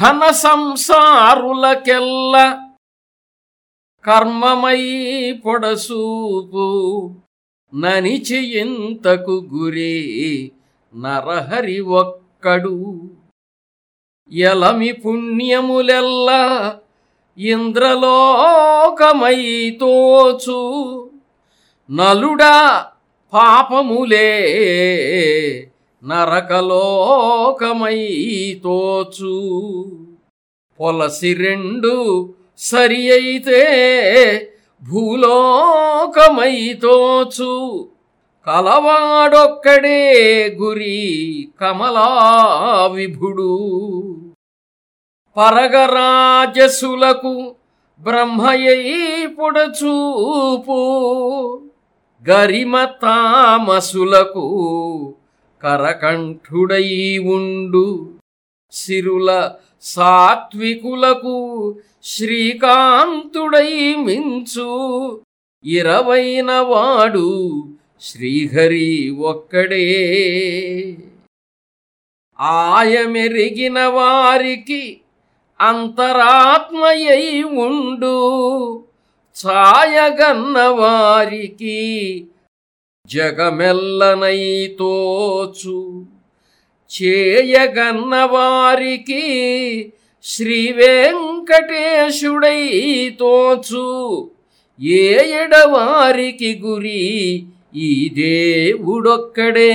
ఘన సంసారులకెల్ల కర్మమై పొడసూపు ననిచి గురే నరహరి ఒక్కడు. ఎలమి పుణ్యములెల్ల ఇంద్రలోకమై తోచు నలుడా పాపములే నరకలోకమై తోచు పొలసి రెండు సరి అయితే భూలోకమై తోచు కలవాడొక్కడే గురి కమలా విభుడు పరగరాజసులకు బ్రహ్మయై పొడచూపు గరిమ తామసులకు కరకంఠుడై ఉండు సిరుల సాత్వికులకు శ్రీకాంతుడై మించు. ఇరవైన వాడు శ్రీహరి ఒక్కడే. ఆయమెరిగిన వారికి అంతరాత్మయై ఉండు. ఛాయగన్న వారికి జగమెల్లనైతోచు చేయగన్న వారికి శ్రీ వెంకటేశుడై తోచు ఏ ఎడవారికి గురి ఈ దేవుడొక్కడే.